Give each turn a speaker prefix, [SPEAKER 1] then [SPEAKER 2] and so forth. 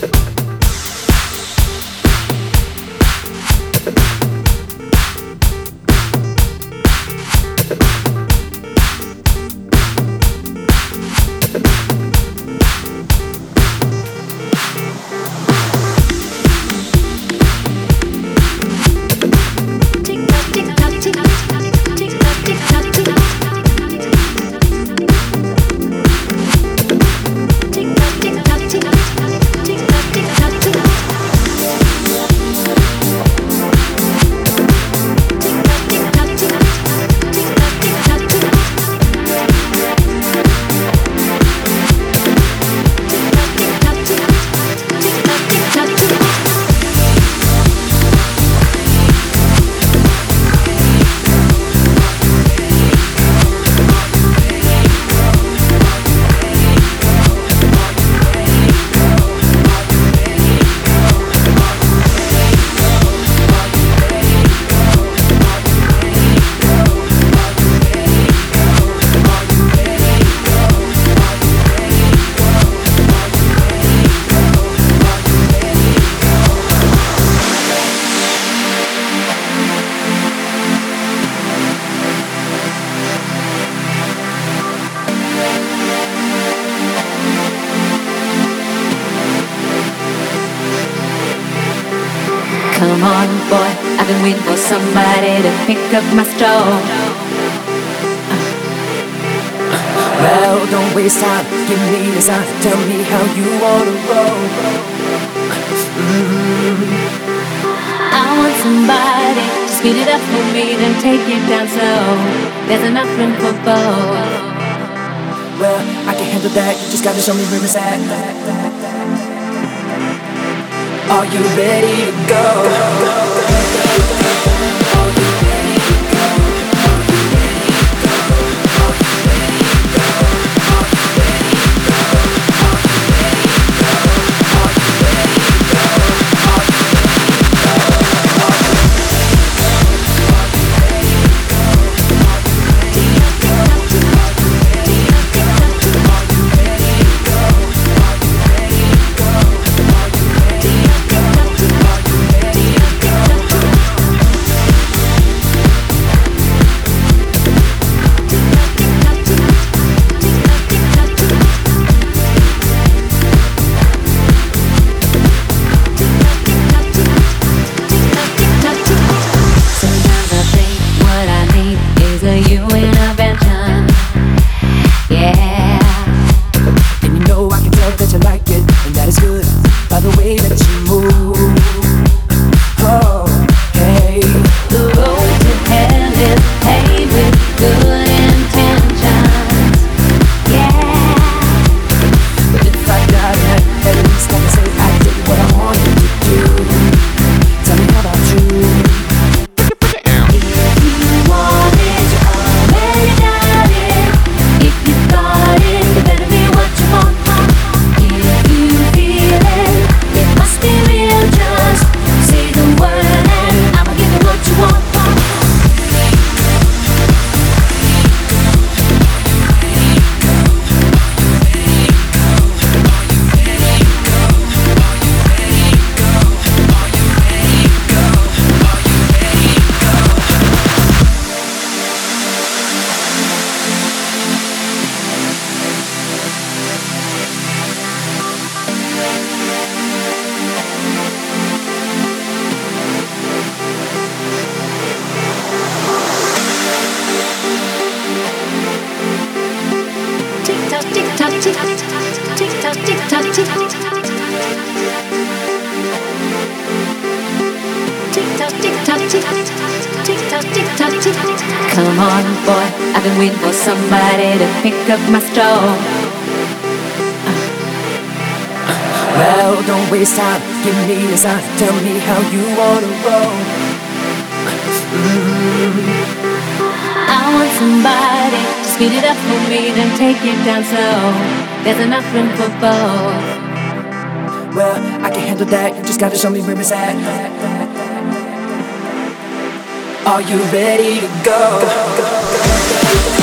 [SPEAKER 1] you pick up my stone.
[SPEAKER 2] Well, don't waste time. Give me a sign. Tell me how you wanna roll.
[SPEAKER 1] Mm. I want somebody to speed it up for me, then take it down slow. There's enough room for both.
[SPEAKER 2] Well, I can handle that. You just gotta show me where it's at. Are you ready to go?
[SPEAKER 1] Up my stove.
[SPEAKER 2] Well, don't waste time. Give me a sign. Tell me how you wanna roll.
[SPEAKER 1] Mm. I want somebody to speed it up for me, then take it down slow. There's enough room for both.
[SPEAKER 2] Well, I can handle that. You just gotta show me where it's at. Are you ready to go? go, go, go